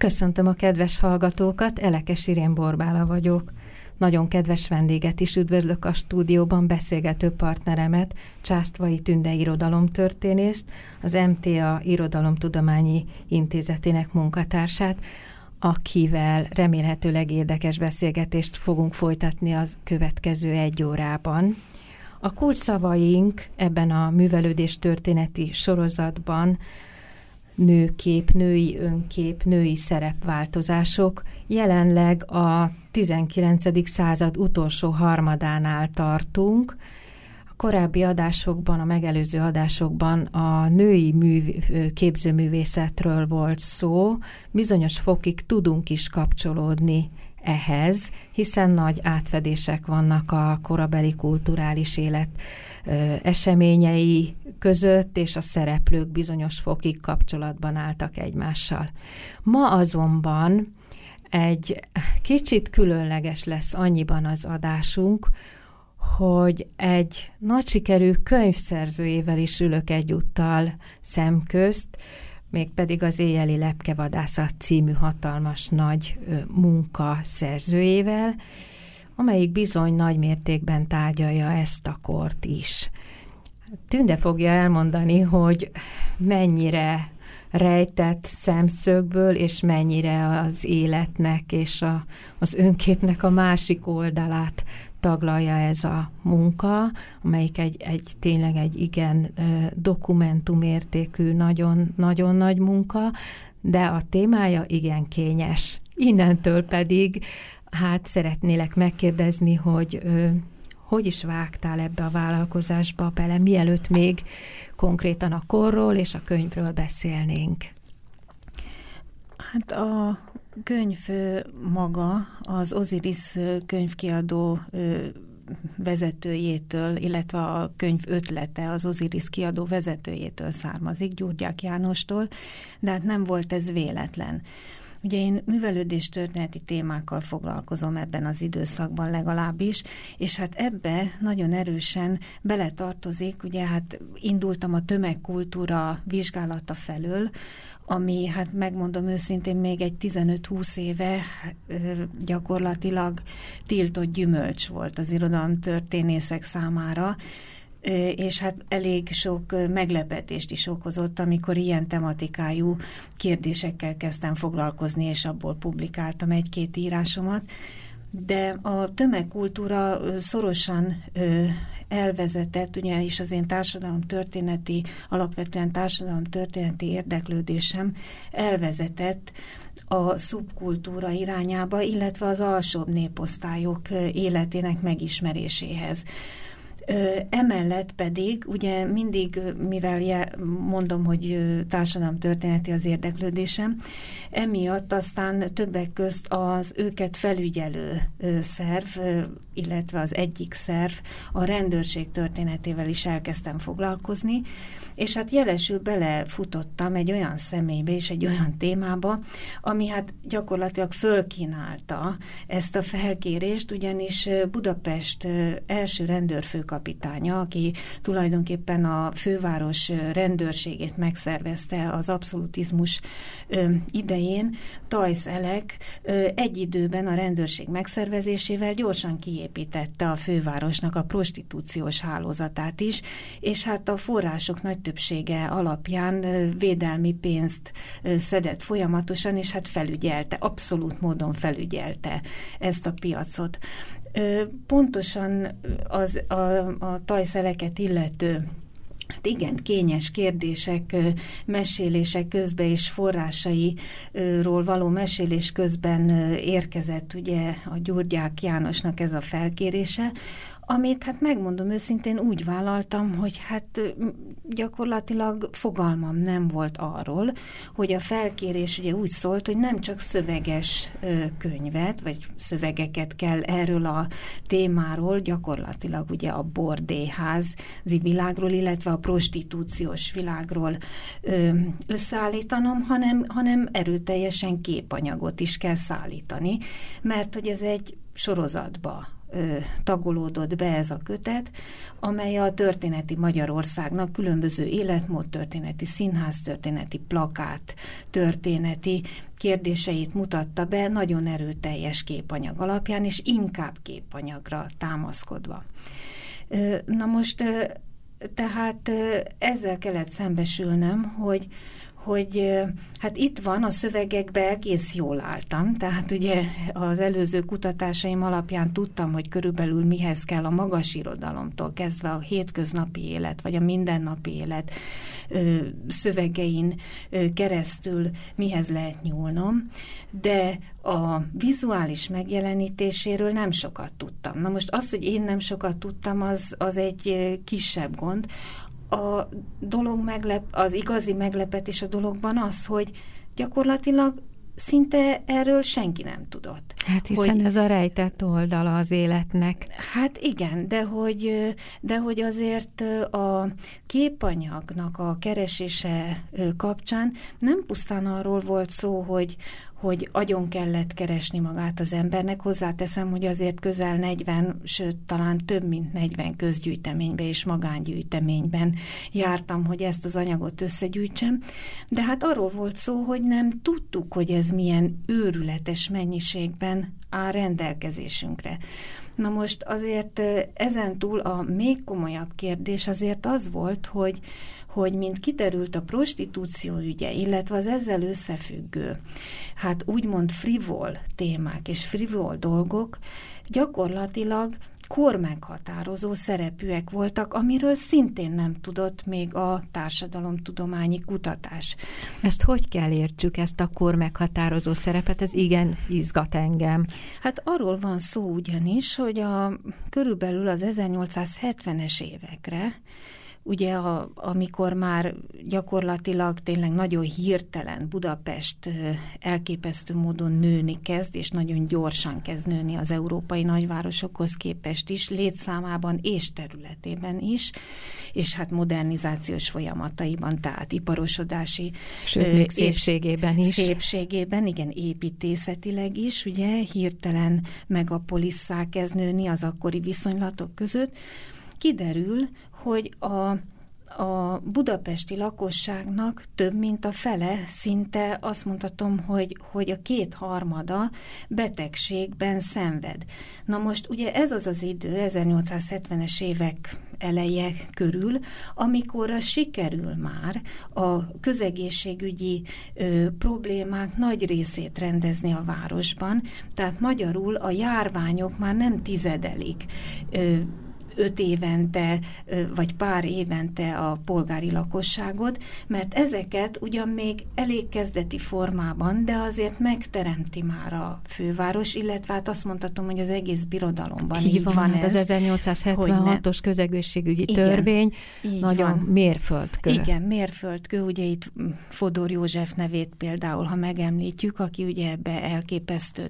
Köszöntöm a kedves hallgatókat, Elekes Irén Borbála vagyok. Nagyon kedves vendéget is üdvözlök a stúdióban, beszélgető partneremet, Császtvai Tünde irodalomtörténészt, az MTA Irodalomtudományi Intézetének munkatársát, akivel remélhetőleg érdekes beszélgetést fogunk folytatni az következő egy órában. A kulcsszavaink ebben a művelődés történeti sorozatban nőkép, női önkép, női szerepváltozások. Jelenleg a 19. század utolsó harmadánál tartunk. A korábbi adásokban, a megelőző adásokban a női műv, képzőművészetről volt szó. Bizonyos fokig tudunk is kapcsolódni ehhez, hiszen nagy átfedések vannak a korabeli kulturális élet eseményei között, és a szereplők bizonyos fokig kapcsolatban álltak egymással. Ma azonban egy kicsit különleges lesz annyiban az adásunk, hogy egy nagy sikerű könyvszerzőjével is ülök egyúttal szemközt, mégpedig az Éjjeli Lepkevadászat című hatalmas nagy munka szerzőjével, amelyik bizony nagy mértékben tárgyalja ezt a kort is. Tünde fogja elmondani, hogy mennyire rejtett szemszögből, és mennyire az életnek és a, az önképnek a másik oldalát taglalja ez a munka, amelyik egy, egy tényleg egy igen dokumentumértékű, nagyon, nagyon nagy munka, de a témája igen kényes. Innentől pedig hát szeretnélek megkérdezni, hogy hogy is vágtál ebbe a vállalkozásba bele, mielőtt még konkrétan a korról és a könyvről beszélnénk? Hát a könyv maga az Osiris könyvkiadó vezetőjétől, illetve a könyv ötlete az Osiris kiadó vezetőjétől származik, Gyurgyák Jánostól, de hát nem volt ez véletlen. Ugye én művelődés történeti témákkal foglalkozom ebben az időszakban legalábbis, és hát ebbe nagyon erősen beletartozik, ugye hát indultam a tömegkultúra vizsgálata felől, ami hát megmondom őszintén még egy 15-20 éve gyakorlatilag tiltott gyümölcs volt az irodalom történészek számára, és hát elég sok meglepetést is okozott, amikor ilyen tematikájú kérdésekkel kezdtem foglalkozni, és abból publikáltam egy-két írásomat. De a tömegkultúra szorosan elvezetett, ugye is az én társadalom történeti, alapvetően társadalom történeti érdeklődésem elvezetett a szubkultúra irányába, illetve az alsóbb néposztályok életének megismeréséhez. Emellett pedig, ugye mindig, mivel mondom, hogy társadalom történeti az érdeklődésem, emiatt aztán többek közt az őket felügyelő szerv, illetve az egyik szerv, a rendőrség történetével is elkezdtem foglalkozni, és hát jelesül belefutottam egy olyan személybe és egy olyan témába, ami hát gyakorlatilag fölkínálta ezt a felkérést, ugyanis Budapest első rendőrfőkapitánya, aki tulajdonképpen a főváros rendőrségét megszervezte az abszolutizmus idején, Tajsz Elek egy időben a rendőrség megszervezésével gyorsan kiépítette a fővárosnak a prostitúciós hálózatát is, és hát a források nagy többsége alapján védelmi pénzt szedett folyamatosan, és hát felügyelte, abszolút módon felügyelte ezt a piacot. Pontosan az, a, a tajszeleket illető Hát igen, kényes kérdések, mesélések közben és forrásairól való mesélés közben érkezett ugye a Gyurgyák Jánosnak ez a felkérése, amit hát megmondom őszintén úgy vállaltam, hogy hát gyakorlatilag fogalmam nem volt arról, hogy a felkérés ugye úgy szólt, hogy nem csak szöveges könyvet, vagy szövegeket kell erről a témáról, gyakorlatilag ugye a bordéházi világról, illetve a prostitúciós világról összeállítanom, hanem, hanem erőteljesen képanyagot is kell szállítani, mert hogy ez egy sorozatba tagolódott be ez a kötet, amely a történeti Magyarországnak különböző életmód történeti, színház történeti, plakát történeti kérdéseit mutatta be nagyon erőteljes képanyag alapján, és inkább képanyagra támaszkodva. Na most tehát ezzel kellett szembesülnem, hogy hogy hát itt van, a szövegekbe egész jól álltam, tehát ugye az előző kutatásaim alapján tudtam, hogy körülbelül mihez kell a magas irodalomtól kezdve a hétköznapi élet, vagy a mindennapi élet szövegein keresztül mihez lehet nyúlnom, de a vizuális megjelenítéséről nem sokat tudtam. Na most az, hogy én nem sokat tudtam, az, az egy kisebb gond a dolog meglep, az igazi meglepetés a dologban az, hogy gyakorlatilag szinte erről senki nem tudott. Hát hiszen hogy, ez a rejtett oldala az életnek. Hát igen, de hogy, de hogy azért a képanyagnak a keresése kapcsán nem pusztán arról volt szó, hogy, hogy agyon kellett keresni magát az embernek. Hozzáteszem, hogy azért közel 40, sőt talán több mint 40 közgyűjteményben és magángyűjteményben jártam, hogy ezt az anyagot összegyűjtsem, de hát arról volt szó, hogy nem tudtuk, hogy ez milyen őrületes mennyiségben áll rendelkezésünkre. Na most azért ezen túl a még komolyabb kérdés azért az volt, hogy, hogy mint kiderült a prostitúció ügye, illetve az ezzel összefüggő, hát úgymond frivol témák és frivol dolgok gyakorlatilag kormeghatározó szerepűek voltak, amiről szintén nem tudott még a társadalomtudományi kutatás. Ezt hogy kell értsük, ezt a kormeghatározó szerepet? Ez igen izgat engem. Hát arról van szó ugyanis, hogy a, körülbelül az 1870-es évekre ugye a, amikor már gyakorlatilag tényleg nagyon hirtelen Budapest elképesztő módon nőni kezd, és nagyon gyorsan kezd nőni az európai nagyvárosokhoz képest is, létszámában és területében is, és hát modernizációs folyamataiban, tehát iparosodási Sőt, még szépségében is. Szépségében, igen, építészetileg is, ugye hirtelen megapolisszá kezd nőni az akkori viszonylatok között, kiderül, hogy a a budapesti lakosságnak több mint a fele, szinte azt mondhatom, hogy, hogy a kétharmada betegségben szenved. Na most ugye ez az az idő, 1870-es évek eleje körül, amikor sikerül már a közegészségügyi ö, problémák nagy részét rendezni a városban, tehát magyarul a járványok már nem tizedelik ö, öt évente, vagy pár évente a polgári lakosságot, mert ezeket ugyan még elég kezdeti formában, de azért megteremti már a főváros, illetve hát azt mondhatom, hogy az egész birodalomban így, így van, van hát ez. az 1876-os közegészségügyi Igen, törvény nagyon van. mérföldkő. Igen, mérföldkő, ugye itt Fodor József nevét például, ha megemlítjük, aki ugye ebbe elképesztő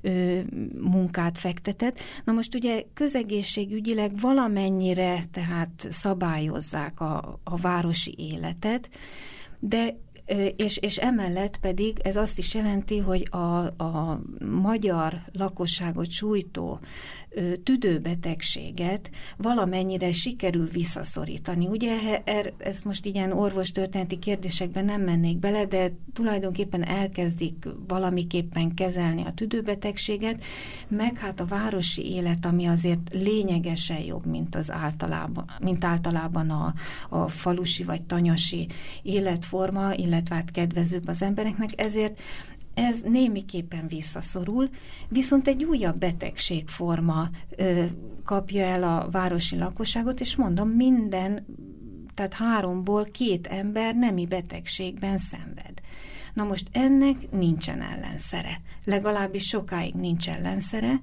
ö, munkát fektetett. Na most ugye közegészségügyileg valamennyire tehát szabályozzák a, a városi életet, de és, és emellett pedig ez azt is jelenti, hogy a, a magyar lakosságot sújtó tüdőbetegséget valamennyire sikerül visszaszorítani. Ugye er, ez most ilyen orvostörténeti kérdésekben nem mennék bele, de tulajdonképpen elkezdik valamiképpen kezelni a tüdőbetegséget, meg hát a városi élet, ami azért lényegesen jobb, mint az általában, mint általában a, a falusi vagy tanyasi életforma, illetve hát kedvezőbb az embereknek, ezért ez némiképpen visszaszorul, viszont egy újabb betegségforma ö, kapja el a városi lakosságot, és mondom, minden, tehát háromból két ember nemi betegségben szenved. Na most ennek nincsen ellenszere, legalábbis sokáig nincs ellenszere,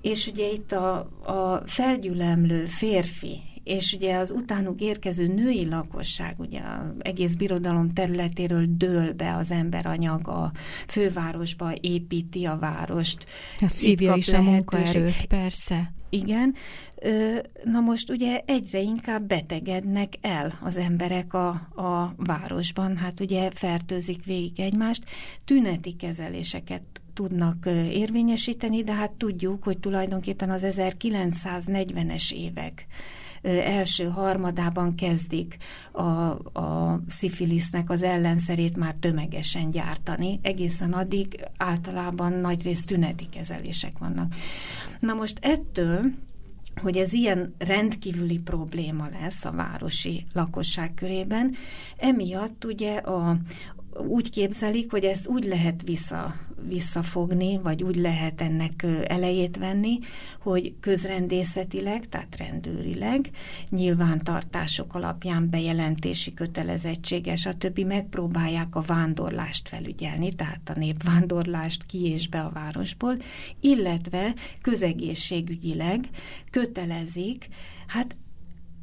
és ugye itt a, a felgyülemlő férfi és ugye az utánuk érkező női lakosság, ugye az egész birodalom területéről dől be az emberanyag a fővárosba, építi a várost. A szívja is a munkaerőt, persze. Igen. Na most ugye egyre inkább betegednek el az emberek a, a városban, hát ugye fertőzik végig egymást, tüneti kezeléseket tudnak érvényesíteni, de hát tudjuk, hogy tulajdonképpen az 1940-es évek első harmadában kezdik a, a szifilisznek az ellenszerét már tömegesen gyártani. Egészen addig általában nagyrészt tüneti kezelések vannak. Na most ettől hogy ez ilyen rendkívüli probléma lesz a városi lakosság körében. Emiatt ugye a, úgy képzelik, hogy ezt úgy lehet vissza, visszafogni, vagy úgy lehet ennek elejét venni, hogy közrendészetileg, tehát rendőrileg, nyilvántartások alapján bejelentési kötelezettsége, stb. megpróbálják a vándorlást felügyelni, tehát a népvándorlást ki és be a városból, illetve közegészségügyileg kötelezik, hát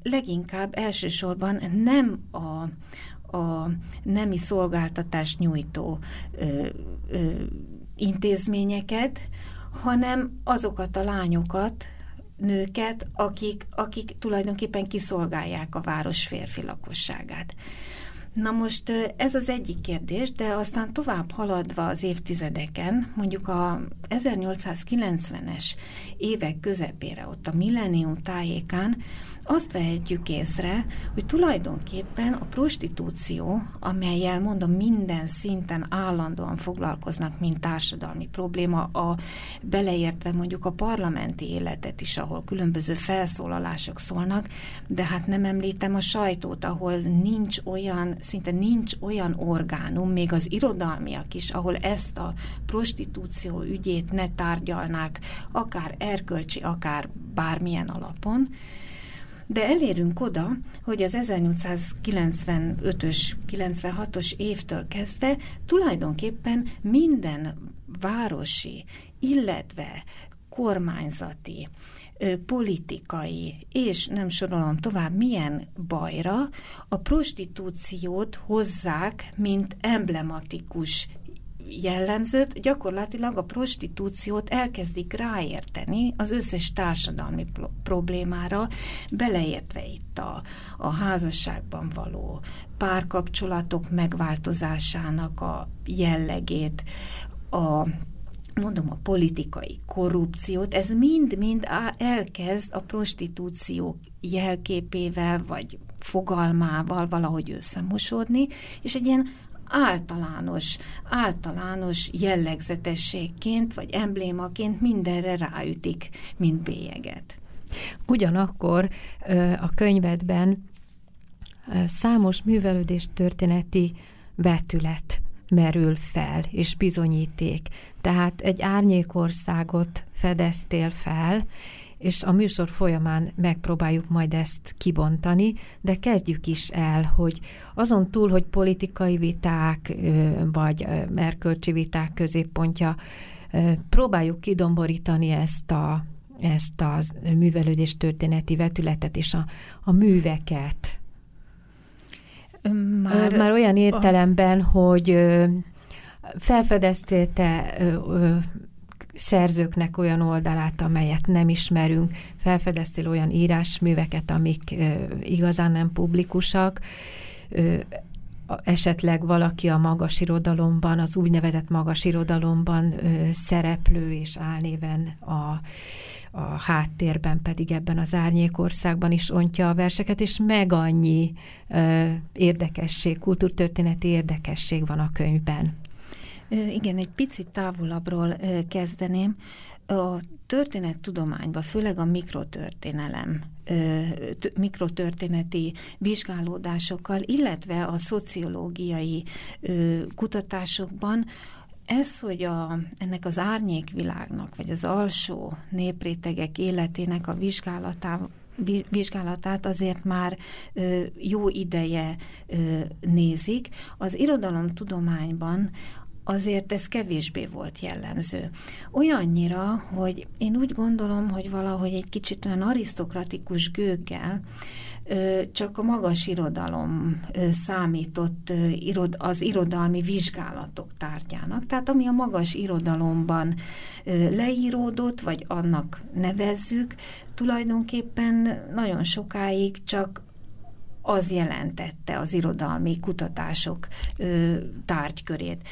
leginkább elsősorban nem a, a nemi szolgáltatás nyújtó ö, ö, intézményeket, hanem azokat a lányokat, nőket, akik, akik tulajdonképpen kiszolgálják a város férfi lakosságát. Na most ez az egyik kérdés, de aztán tovább haladva az évtizedeken, mondjuk a 1890-es évek közepére, ott a millennium tájékán azt vehetjük észre, hogy tulajdonképpen a prostitúció, amelyel mondom minden szinten állandóan foglalkoznak, mint társadalmi probléma, a beleértve mondjuk a parlamenti életet is, ahol különböző felszólalások szólnak, de hát nem említem a sajtót, ahol nincs olyan, szinte nincs olyan orgánum, még az irodalmiak is, ahol ezt a prostitúció ügyét ne tárgyalnák, akár erkölcsi, akár bármilyen alapon, de elérünk oda, hogy az 1895-ös, 96-os évtől kezdve tulajdonképpen minden városi, illetve kormányzati, politikai, és nem sorolom tovább, milyen bajra a prostitúciót hozzák, mint emblematikus jellemzőt, gyakorlatilag a prostitúciót elkezdik ráérteni az összes társadalmi problémára, beleértve itt a, a házasságban való párkapcsolatok megváltozásának a jellegét, a mondom, a politikai korrupciót, ez mind-mind elkezd a prostitúció jelképével, vagy fogalmával valahogy összemosódni, és egy ilyen általános, általános jellegzetességként vagy emblémaként mindenre ráütik, mint bélyeget. Ugyanakkor a könyvedben számos művelődés történeti vetület merül fel, és bizonyíték. Tehát egy árnyékországot fedeztél fel, és a műsor folyamán megpróbáljuk majd ezt kibontani, de kezdjük is el, hogy azon túl, hogy politikai viták vagy erkölcsi viták középpontja, próbáljuk kidomborítani ezt a ezt a művelődés történeti vetületet és a, a műveket. Már, Már olyan értelemben, a... hogy felfedeztél te szerzőknek olyan oldalát, amelyet nem ismerünk, felfedeztél olyan írásműveket, amik igazán nem publikusak, esetleg valaki a magas irodalomban, az úgynevezett magas irodalomban szereplő és álnéven a, a háttérben pedig ebben az árnyékországban is ontja a verseket, és meg annyi ö, érdekesség, kultúrtörténeti érdekesség van a könyvben. Igen, egy picit távolabbról kezdeném. A történettudományban, főleg a mikrotörténelem, mikrotörténeti vizsgálódásokkal, illetve a szociológiai kutatásokban ez, hogy a, ennek az árnyékvilágnak, vagy az alsó néprétegek életének a vizsgálatával vizsgálatát azért már jó ideje nézik. Az irodalomtudományban azért ez kevésbé volt jellemző. Olyannyira, hogy én úgy gondolom, hogy valahogy egy kicsit olyan arisztokratikus gőggel csak a magas irodalom számított az irodalmi vizsgálatok tárgyának. Tehát ami a magas irodalomban leíródott, vagy annak nevezzük, tulajdonképpen nagyon sokáig csak az jelentette az irodalmi kutatások tárgykörét.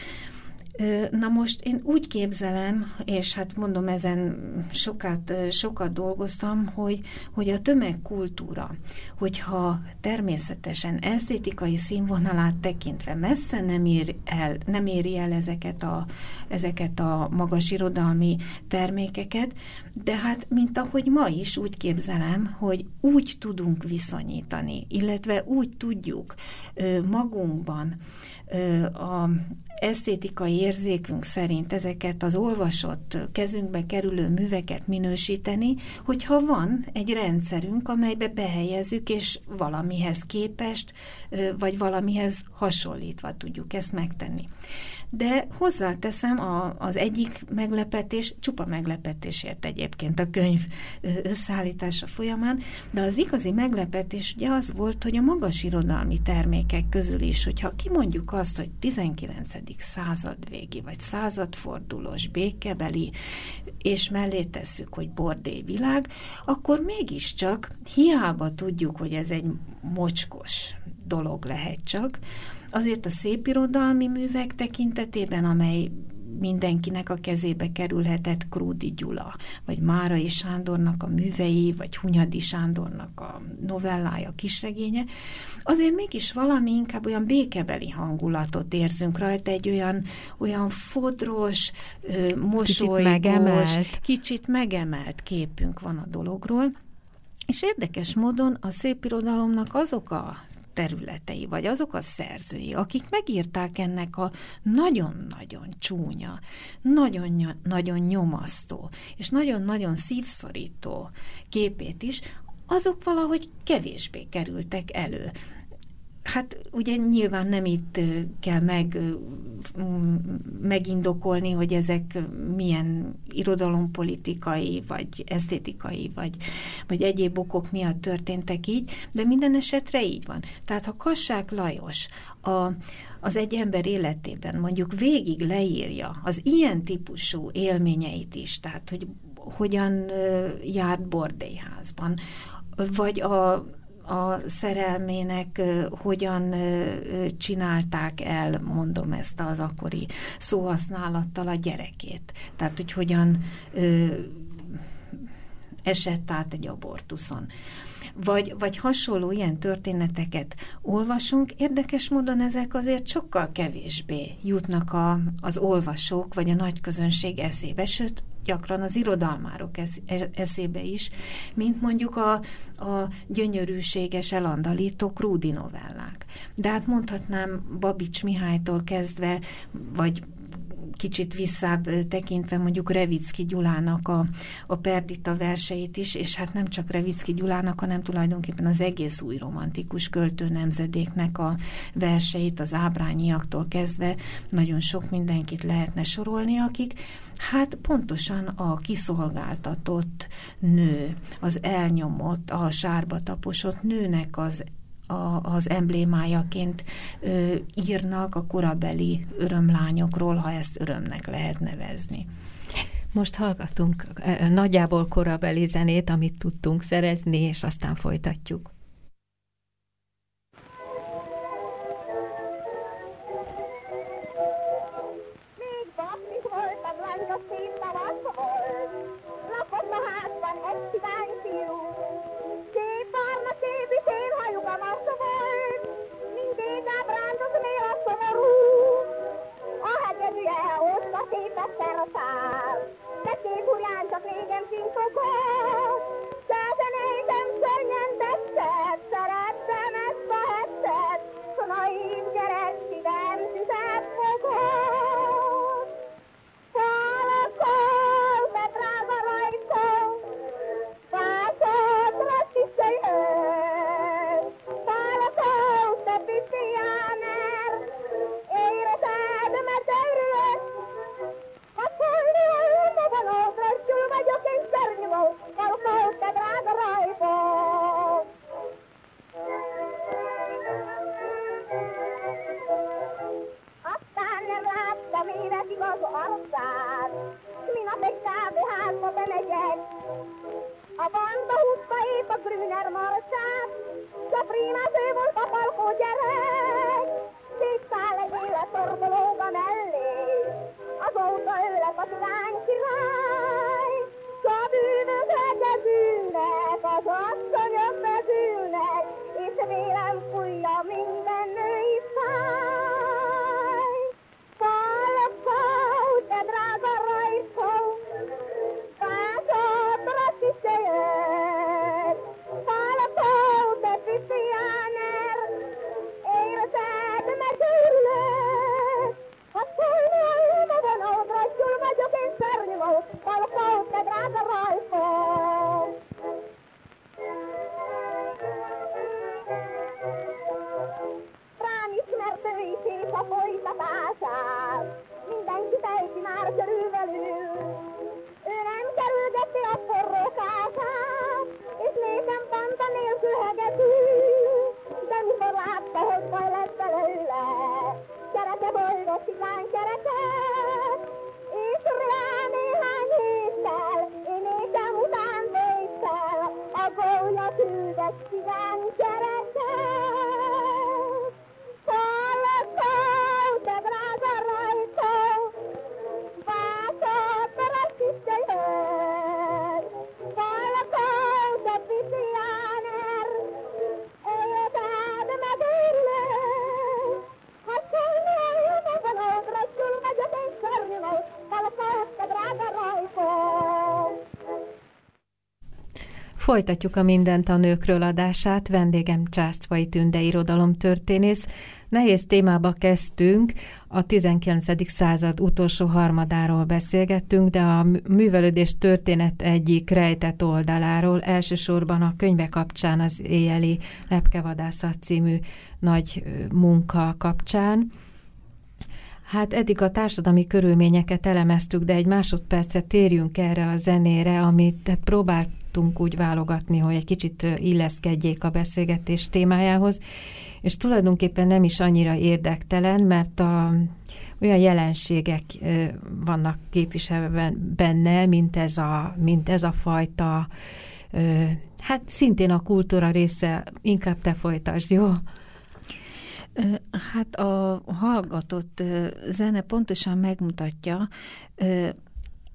Na most én úgy képzelem, és hát mondom, ezen sokat, sokat dolgoztam, hogy, hogy a tömegkultúra, hogyha természetesen esztétikai színvonalát tekintve messze nem, ér el, nem éri el ezeket a, ezeket a magas irodalmi termékeket, de hát mint ahogy ma is úgy képzelem, hogy úgy tudunk viszonyítani, illetve úgy tudjuk magunkban a esztétikai érzékünk szerint ezeket az olvasott, kezünkbe kerülő műveket minősíteni, hogyha van egy rendszerünk, amelybe behelyezzük, és valamihez képest, vagy valamihez hasonlítva tudjuk ezt megtenni. De hozzáteszem, a, az egyik meglepetés, csupa meglepetésért egyébként a könyv összeállítása folyamán, de az igazi meglepetés ugye az volt, hogy a magas irodalmi termékek közül is, hogyha kimondjuk azt, hogy 19. század végi, vagy századfordulós békebeli, és mellé tesszük, hogy bordély világ, akkor mégiscsak hiába tudjuk, hogy ez egy mocskos dolog lehet csak, azért a szépirodalmi művek tekintetében, amely mindenkinek a kezébe kerülhetett Krúdi Gyula, vagy Márai Sándornak a művei, vagy Hunyadi Sándornak a novellája, kisregénye, azért mégis valami inkább olyan békebeli hangulatot érzünk rajta, egy olyan, olyan fodros, mosolygós, kicsit megemelt. kicsit megemelt képünk van a dologról, és érdekes módon a szépirodalomnak azok a területei, vagy azok a szerzői, akik megírták ennek a nagyon-nagyon csúnya, nagyon-nagyon nyomasztó, és nagyon-nagyon szívszorító képét is, azok valahogy kevésbé kerültek elő. Hát ugye nyilván nem itt kell meg, megindokolni, hogy ezek milyen irodalompolitikai, vagy esztétikai, vagy, vagy egyéb okok miatt történtek így, de minden esetre így van. Tehát ha Kassák Lajos a, az egy ember életében mondjuk végig leírja az ilyen típusú élményeit is, tehát hogy hogyan járt bordélyházban, vagy a a szerelmének hogyan csinálták el, mondom ezt az akkori szóhasználattal a gyerekét. Tehát, hogy hogyan esett át egy abortuszon. Vagy, vagy hasonló ilyen történeteket olvasunk, érdekes módon ezek azért sokkal kevésbé jutnak a, az olvasók vagy a nagy közönség eszébe, sőt, gyakran az irodalmárok eszébe is, mint mondjuk a, a gyönyörűséges, elandalító Krúdi novellák. De hát mondhatnám Babics Mihálytól kezdve, vagy kicsit visszább tekintve mondjuk Revicki Gyulának a, a Perdita verseit is, és hát nem csak Revicki Gyulának, hanem tulajdonképpen az egész új romantikus költő nemzedéknek a verseit, az ábrányiaktól kezdve nagyon sok mindenkit lehetne sorolni, akik hát pontosan a kiszolgáltatott nő, az elnyomott, a sárba taposott nőnek az a, az emblémájaként ö, írnak a korabeli örömlányokról, ha ezt örömnek lehet nevezni. Most hallgatunk nagyjából korabeli zenét, amit tudtunk szerezni, és aztán folytatjuk. Szerszál. Tették urán csak régen finkokot, Folytatjuk a Mindent a nőkről adását. Vendégem Császtvai Tünde irodalomtörténész. Nehéz témába kezdtünk, a 19. század utolsó harmadáról beszélgettünk, de a művelődés történet egyik rejtett oldaláról, elsősorban a könyve kapcsán az éjjeli lepkevadászat című nagy munka kapcsán. Hát eddig a társadalmi körülményeket elemeztük, de egy másodpercet térjünk erre a zenére, amit tehát próbáltunk úgy válogatni, hogy egy kicsit illeszkedjék a beszélgetés témájához, és tulajdonképpen nem is annyira érdektelen, mert a, olyan jelenségek vannak képviselve benne, mint ez a, mint ez a fajta, hát szintén a kultúra része, inkább te folytasd, jó? Hát a hallgatott zene pontosan megmutatja,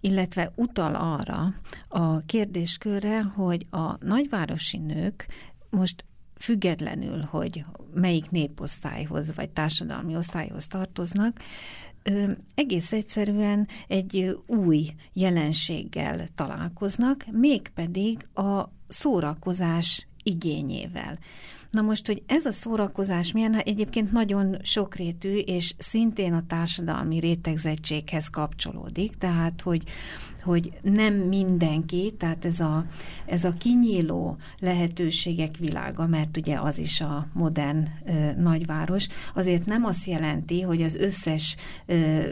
illetve utal arra a kérdéskörre, hogy a nagyvárosi nők most függetlenül, hogy melyik néposztályhoz vagy társadalmi osztályhoz tartoznak, egész egyszerűen egy új jelenséggel találkoznak, mégpedig a szórakozás igényével. Na most, hogy ez a szórakozás milyen, hát egyébként nagyon sokrétű, és szintén a társadalmi rétegzettséghez kapcsolódik, tehát, hogy, hogy nem mindenki, tehát ez a, ez a kinyíló lehetőségek világa, mert ugye az is a modern ö, nagyváros, azért nem azt jelenti, hogy az összes ö,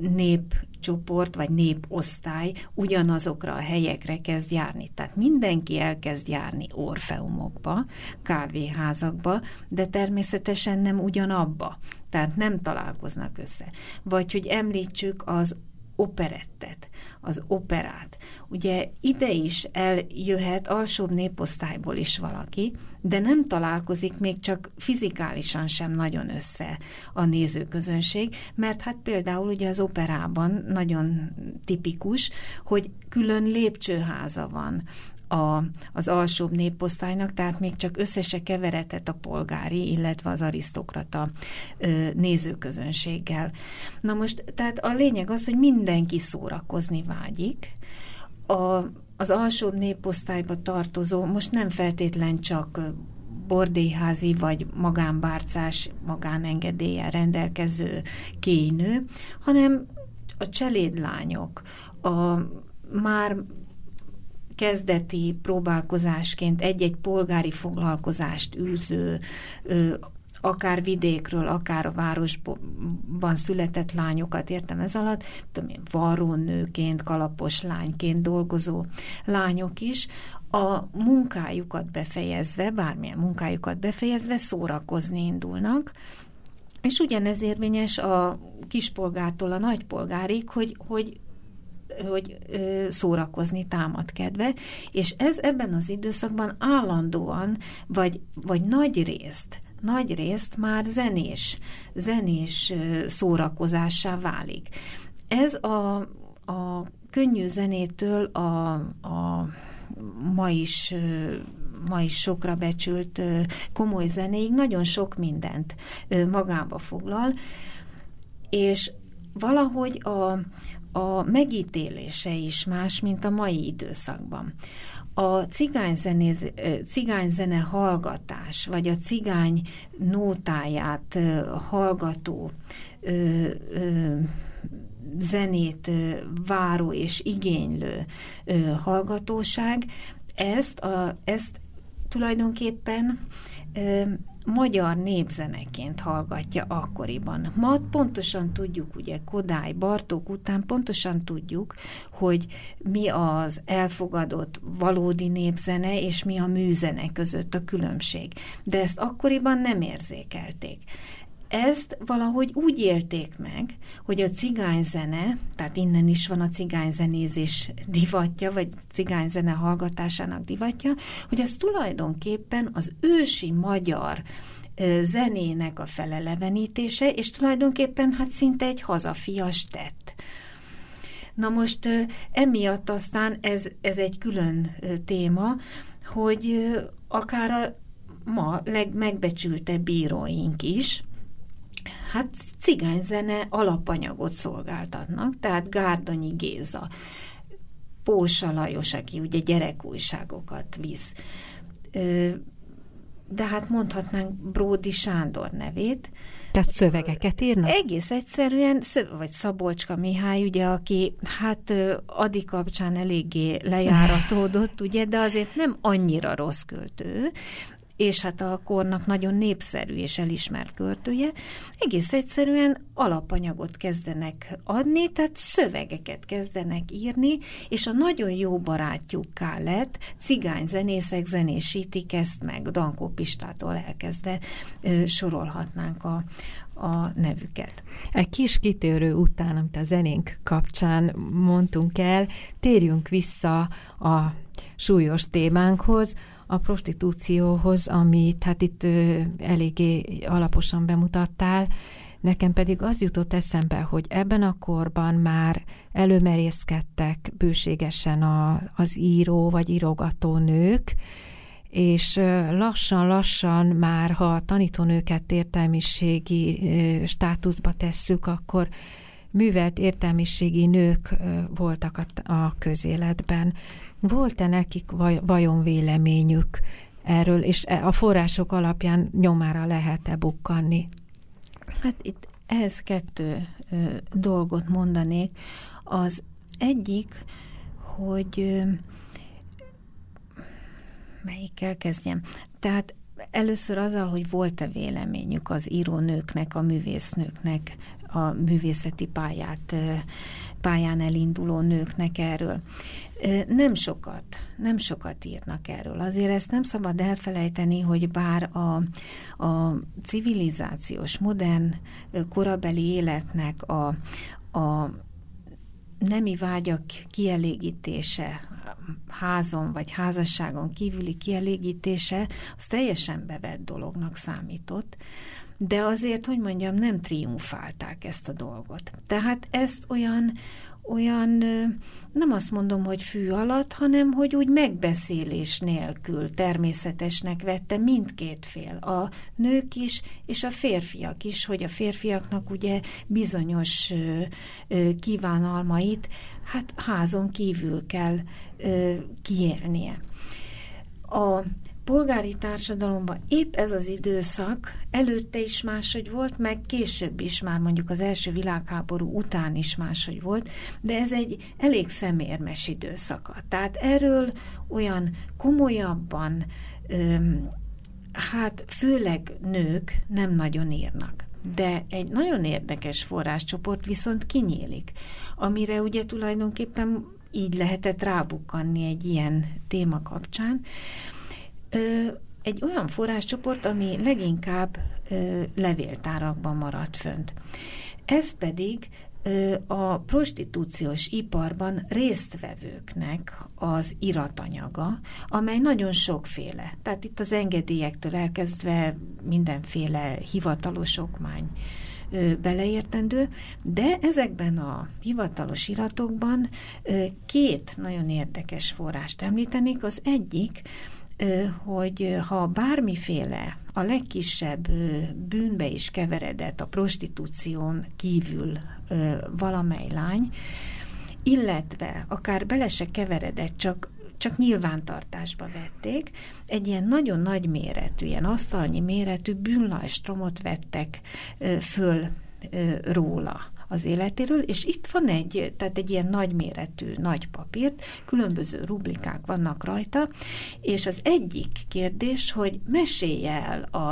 nép csoport vagy néposztály ugyanazokra a helyekre kezd járni. Tehát mindenki elkezd járni orfeumokba, kávéházakba, de természetesen nem ugyanabba. Tehát nem találkoznak össze. Vagy hogy említsük az operettet, az operát. Ugye ide is eljöhet alsóbb néposztályból is valaki, de nem találkozik még csak fizikálisan sem nagyon össze a nézőközönség, mert hát például ugye az operában nagyon tipikus, hogy külön lépcsőháza van a, az alsóbb néposztálynak, tehát még csak összese keveretett a polgári, illetve az arisztokrata ö, nézőközönséggel. Na most, tehát a lényeg az, hogy mindenki szórakozni vágyik, a, az alsóbb néposztályba tartozó, most nem feltétlen csak bordéházi vagy magánbárcás, magánengedéllyel rendelkező kénynő, hanem a cselédlányok, a már kezdeti próbálkozásként egy-egy polgári foglalkozást űző, akár vidékről, akár a városban született lányokat értem ez alatt, tudom én, varrónőként, kalapos lányként dolgozó lányok is, a munkájukat befejezve, bármilyen munkájukat befejezve szórakozni indulnak, és ugyanez érvényes a kispolgártól a nagypolgárig, hogy, hogy hogy szórakozni támad kedve, és ez ebben az időszakban állandóan, vagy, vagy nagy részt, nagy részt már zenés, zenés szórakozássá válik. Ez a, a könnyű zenétől a, a ma is ma is sokra becsült komoly zenéig nagyon sok mindent magába foglal, és valahogy a, a megítélése is más, mint a mai időszakban. A cigányzenéz, cigányzene hallgatás, vagy a cigány nótáját hallgató ö, ö, zenét váró és igénylő hallgatóság, ezt, a, ezt tulajdonképpen magyar népzeneként hallgatja akkoriban. Ma pontosan tudjuk, ugye Kodály, Bartók után pontosan tudjuk, hogy mi az elfogadott valódi népzene, és mi a műzene között a különbség. De ezt akkoriban nem érzékelték ezt valahogy úgy élték meg, hogy a cigányzene, tehát innen is van a cigányzenézés divatja, vagy cigányzene hallgatásának divatja, hogy az tulajdonképpen az ősi magyar zenének a felelevenítése, és tulajdonképpen hát szinte egy hazafias tett. Na most emiatt aztán ez, ez egy külön téma, hogy akár a ma legmegbecsültebb bíróink is, hát cigányzene alapanyagot szolgáltatnak, tehát Gárdonyi Géza, Pósa Lajos, aki ugye gyerekújságokat visz, de hát mondhatnánk Bródi Sándor nevét. Tehát szövegeket írnak? Egész egyszerűen, vagy Szabolcska Mihály, ugye, aki hát Adi kapcsán eléggé lejáratódott, ugye, de azért nem annyira rossz költő, és hát a kornak nagyon népszerű és elismert költője, egész egyszerűen alapanyagot kezdenek adni, tehát szövegeket kezdenek írni, és a nagyon jó barátjukká lett, cigány zenészek zenésítik ezt meg, Dankó Pistától elkezdve ö, sorolhatnánk a, a nevüket. Egy kis kitérő után, amit a zenénk kapcsán mondtunk el, térjünk vissza a súlyos témánkhoz, a prostitúcióhoz, amit hát itt eléggé alaposan bemutattál, Nekem pedig az jutott eszembe, hogy ebben a korban már előmerészkedtek bőségesen a, az író vagy írogató nők, és lassan-lassan már, ha a tanítónőket értelmiségi státuszba tesszük, akkor művelt értelmiségi nők voltak a, a közéletben. Volt-e nekik vaj, vajon véleményük erről, és e, a források alapján nyomára lehet-e bukkanni? Hát itt ehhez kettő ö, dolgot mondanék. Az egyik, hogy ö, melyikkel kezdjem? Tehát először azzal, hogy volt-e véleményük az írónőknek, a művésznőknek, a művészeti pályát, pályán elinduló nőknek erről. Nem sokat, nem sokat írnak erről. Azért ezt nem szabad elfelejteni, hogy bár a, a civilizációs, modern, korabeli életnek a, a nemi vágyak kielégítése, házon vagy házasságon kívüli kielégítése, az teljesen bevett dolognak számított de azért, hogy mondjam, nem triumfálták ezt a dolgot. Tehát ezt olyan, olyan, nem azt mondom, hogy fű alatt, hanem hogy úgy megbeszélés nélkül természetesnek vette mindkét fél, a nők is, és a férfiak is, hogy a férfiaknak ugye bizonyos kívánalmait hát házon kívül kell kiélnie. A polgári társadalomban épp ez az időszak előtte is máshogy volt, meg később is már mondjuk az első világháború után is máshogy volt, de ez egy elég szemérmes időszaka. Tehát erről olyan komolyabban, öm, hát főleg nők nem nagyon írnak. De egy nagyon érdekes forráscsoport viszont kinyílik, amire ugye tulajdonképpen így lehetett rábukkanni egy ilyen téma kapcsán, egy olyan forráscsoport, ami leginkább ö, levéltárakban maradt fönt. ez pedig a prostitúciós iparban résztvevőknek az iratanyaga, amely nagyon sokféle. Tehát itt az engedélyektől elkezdve mindenféle hivatalos okmány beleértendő, de ezekben a hivatalos iratokban két nagyon érdekes forrást említenék. Az egyik, hogy ha bármiféle a legkisebb bűnbe is keveredett a prostitúción kívül valamely lány, illetve akár bele se keveredett, csak csak nyilvántartásba vették. Egy ilyen nagyon nagy méretű, ilyen asztalnyi méretű bűnlajstromot vettek föl róla az életéről, és itt van egy, tehát egy ilyen nagyméretű nagy papírt, különböző rublikák vannak rajta, és az egyik kérdés, hogy mesélj el a,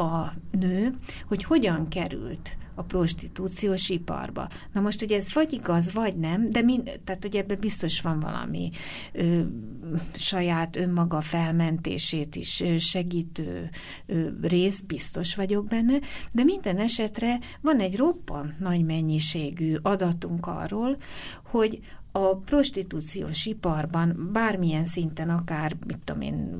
a nő, hogy hogyan került a prostitúciós iparba. Na most ugye ez vagy igaz, vagy nem, de mind, tehát ugye ebben biztos van valami ö, saját önmaga felmentését is ö, segítő ö, rész, biztos vagyok benne, de minden esetre van egy roppant nagy mennyiségű adatunk arról, hogy a prostitúciós iparban bármilyen szinten, akár, mit tudom én,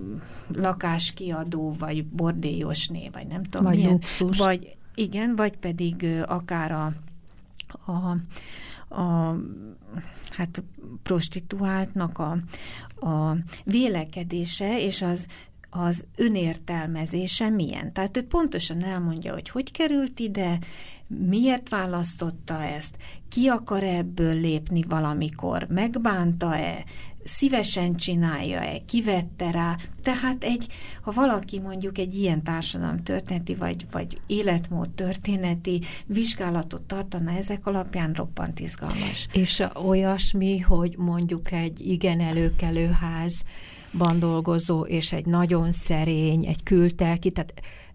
lakáskiadó, vagy bordélyosné, vagy nem tudom vagy milyen, luxus. vagy igen, vagy pedig akár a, a, a hát prostituáltnak a, a vélekedése és az az önértelmezése milyen. Tehát ő pontosan elmondja, hogy hogy került ide, miért választotta ezt, ki akar ebből lépni valamikor, megbánta-e, szívesen csinálja-e, kivette rá. Tehát egy, ha valaki mondjuk egy ilyen társadalom történeti vagy, vagy életmód történeti vizsgálatot tartana ezek alapján roppant izgalmas. És olyasmi, hogy mondjuk egy igen előkelő házban dolgozó, és egy nagyon szerény, egy kültelki, tehát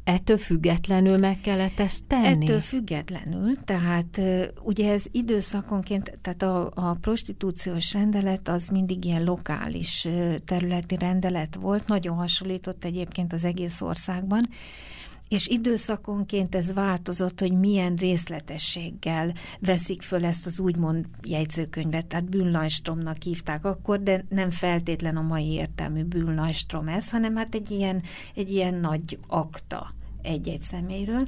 ettől függetlenül meg kellett ezt tenni? Ettől függetlenül, tehát ugye ez időszakonként, tehát a, a prostitúciós rendelet az mindig ilyen lokális területi rendelet volt, nagyon hasonlított egyébként az egész országban, és időszakonként ez változott, hogy milyen részletességgel veszik föl ezt az úgymond jegyzőkönyvet, tehát bűnlajstromnak hívták akkor, de nem feltétlen a mai értelmű bűnlajstrom ez, hanem hát egy ilyen, egy ilyen nagy akta egy-egy személyről.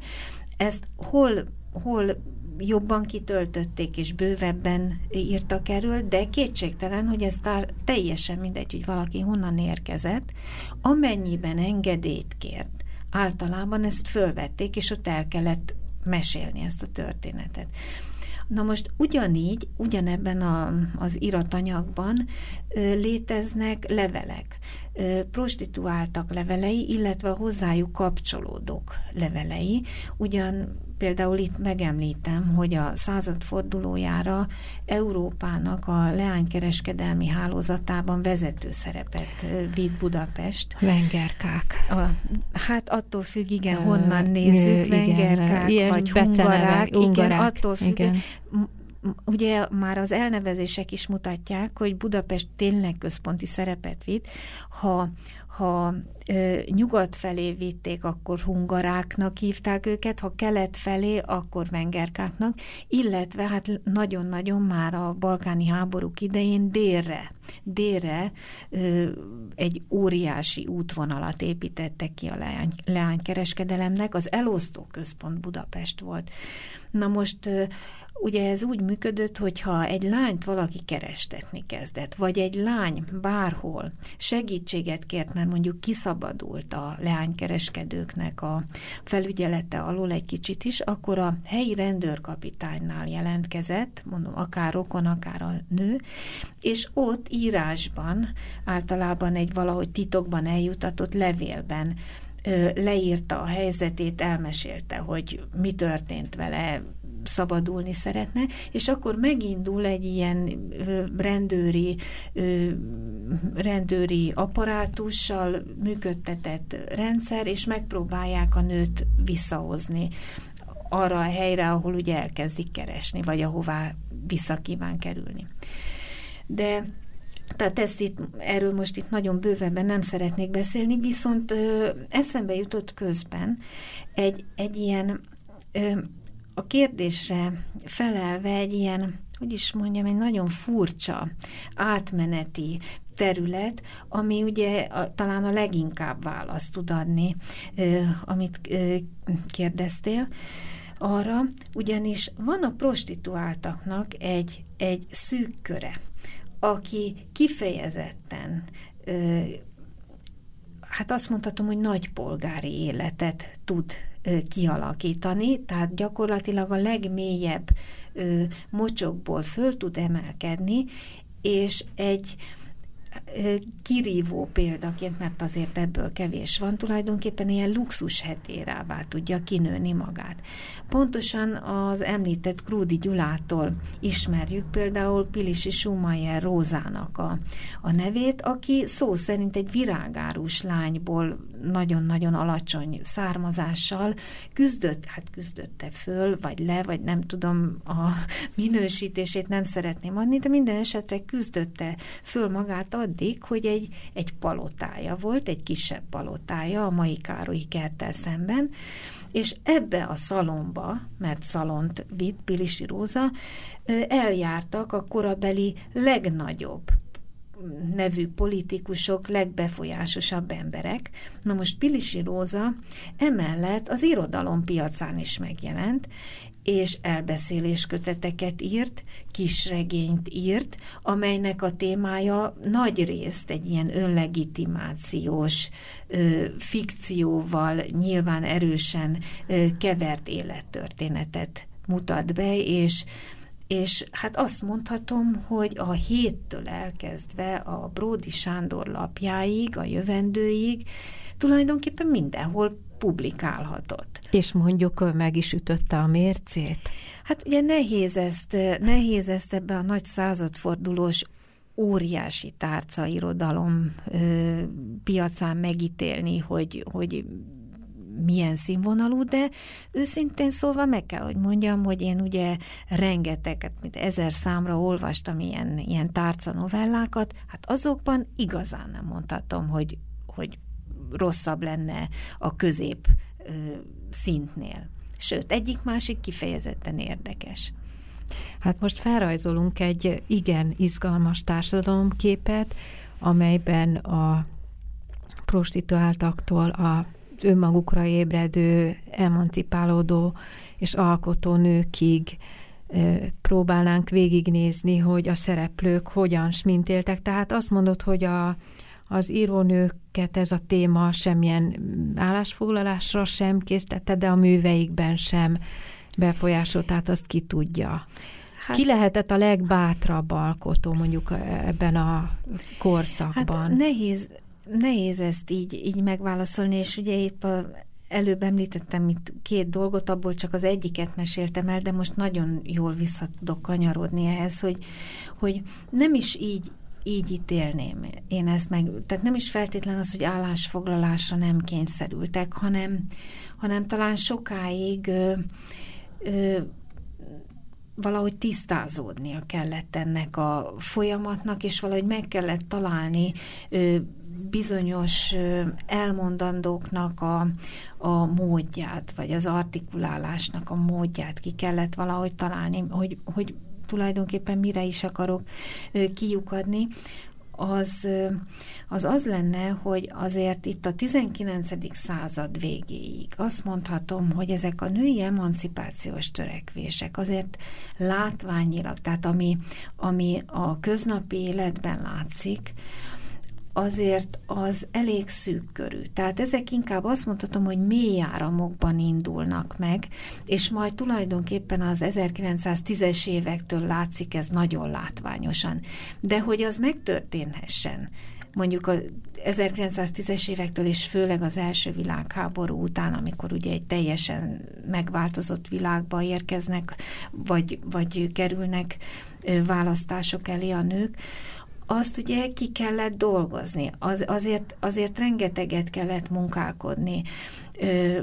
Ezt hol, hol jobban kitöltötték és bővebben írtak erről, de kétségtelen, hogy ez teljesen mindegy, hogy valaki honnan érkezett, amennyiben engedélyt kért, általában ezt fölvették, és ott el kellett mesélni ezt a történetet. Na most ugyanígy, ugyanebben a, az iratanyagban léteznek levelek, prostituáltak levelei, illetve a hozzájuk kapcsolódók levelei. Ugyan Például itt megemlítem, hogy a századfordulójára Európának a leánykereskedelmi hálózatában vezető szerepet vitt Budapest. Vengerkák. A, hát attól függ, igen, honnan nézzük, vengerkák, igen, vagy hungarák, igen, attól függ. Igen ugye már az elnevezések is mutatják, hogy Budapest tényleg központi szerepet vitt. Ha, ha ö, nyugat felé vitték, akkor hungaráknak hívták őket, ha kelet felé, akkor vengerkáknak, illetve hát nagyon-nagyon már a balkáni háborúk idején délre, délre ö, egy óriási útvonalat építettek ki a leány, leánykereskedelemnek, az elosztó központ Budapest volt. Na most ugye ez úgy működött, hogyha egy lányt valaki kerestetni kezdett, vagy egy lány bárhol segítséget kért, mert mondjuk kiszabadult a leánykereskedőknek a felügyelete alól egy kicsit is, akkor a helyi rendőrkapitánynál jelentkezett, mondom, akár rokon, akár a nő, és ott írásban, általában egy valahogy titokban eljutatott levélben leírta a helyzetét, elmesélte, hogy mi történt vele, szabadulni szeretne, és akkor megindul egy ilyen rendőri, rendőri apparátussal működtetett rendszer, és megpróbálják a nőt visszahozni arra a helyre, ahol ugye elkezdik keresni, vagy ahová vissza kíván kerülni. De tehát ezt itt, erről most itt nagyon bővebben nem szeretnék beszélni, viszont ö, eszembe jutott közben egy, egy ilyen ö, a kérdésre felelve egy ilyen, hogy is mondjam, egy nagyon furcsa, átmeneti terület, ami ugye a, talán a leginkább választ tud adni, amit kérdeztél arra, ugyanis van a prostituáltaknak egy, egy szűk köre, aki kifejezetten hát azt mondhatom, hogy nagy polgári életet tud kialakítani, tehát gyakorlatilag a legmélyebb ö, mocsokból föl tud emelkedni, és egy kirívó példaként, mert azért ebből kevés van, tulajdonképpen ilyen luxus hetérává tudja kinőni magát. Pontosan az említett Krúdi Gyulától ismerjük például Pilisi Schumacher Rózának a, a nevét, aki szó szerint egy virágárus lányból nagyon-nagyon alacsony származással küzdött, hát küzdötte föl, vagy le, vagy nem tudom a minősítését nem szeretném adni, de minden esetre küzdötte föl magát addig, hogy egy, egy palotája volt, egy kisebb palotája a mai Károlyi kerttel szemben, és ebbe a szalomba, mert szalont vitt Pilisi Róza, eljártak a korabeli legnagyobb nevű politikusok, legbefolyásosabb emberek. Na most Pilisi Róza emellett az irodalom piacán is megjelent, és elbeszélésköteteket írt, kisregényt írt, amelynek a témája nagy részt egy ilyen önlegitimációs, fikcióval nyilván erősen kevert élettörténetet mutat be, és és hát azt mondhatom, hogy a héttől elkezdve a Bródi Sándor lapjáig, a jövendőig tulajdonképpen mindenhol publikálhatott. És mondjuk meg is ütötte a mércét? Hát ugye nehéz ezt, nehéz ezt ebbe a nagy századfordulós óriási tárca irodalom ö, piacán megítélni, hogy, hogy milyen színvonalú, de őszintén szólva meg kell, hogy mondjam, hogy én ugye rengeteget, mint ezer számra olvastam ilyen, ilyen tárca novellákat, hát azokban igazán nem mondhatom, hogy, hogy rosszabb lenne a közép szintnél. Sőt, egyik-másik kifejezetten érdekes. Hát most felrajzolunk egy igen izgalmas társadalomképet, amelyben a prostituáltaktól a önmagukra ébredő, emancipálódó és alkotó nőkig próbálnánk végignézni, hogy a szereplők hogyan smintéltek. Tehát azt mondod, hogy a, az írónőket ez a téma semmilyen állásfoglalásra sem készítette, de a műveikben sem befolyásolt, tehát azt ki tudja. Hát, ki lehetett a legbátrabb alkotó mondjuk ebben a korszakban? Hát nehéz, nehéz ezt így, így megválaszolni, és ugye itt a, előbb említettem itt két dolgot, abból csak az egyiket meséltem el, de most nagyon jól vissza tudok kanyarodni ehhez, hogy, hogy nem is így így ítélném én ezt meg. Tehát nem is feltétlen az, hogy állásfoglalásra nem kényszerültek, hanem, hanem talán sokáig ö, ö, valahogy tisztázódnia kellett ennek a folyamatnak, és valahogy meg kellett találni ö, bizonyos elmondandóknak a, a módját, vagy az artikulálásnak a módját ki kellett valahogy találni, hogy, hogy tulajdonképpen mire is akarok kiukadni, az, az az lenne, hogy azért itt a 19. század végéig azt mondhatom, hogy ezek a női emancipációs törekvések azért látványilag, tehát ami, ami a köznapi életben látszik, azért az elég szűk körű. Tehát ezek inkább azt mondhatom, hogy mély áramokban indulnak meg, és majd tulajdonképpen az 1910-es évektől látszik ez nagyon látványosan. De hogy az megtörténhessen, mondjuk a 1910-es évektől és főleg az első világháború után, amikor ugye egy teljesen megváltozott világba érkeznek, vagy, vagy kerülnek választások elé a nők, azt ugye ki kellett dolgozni, az, azért, azért rengeteget kellett munkálkodni. Ö,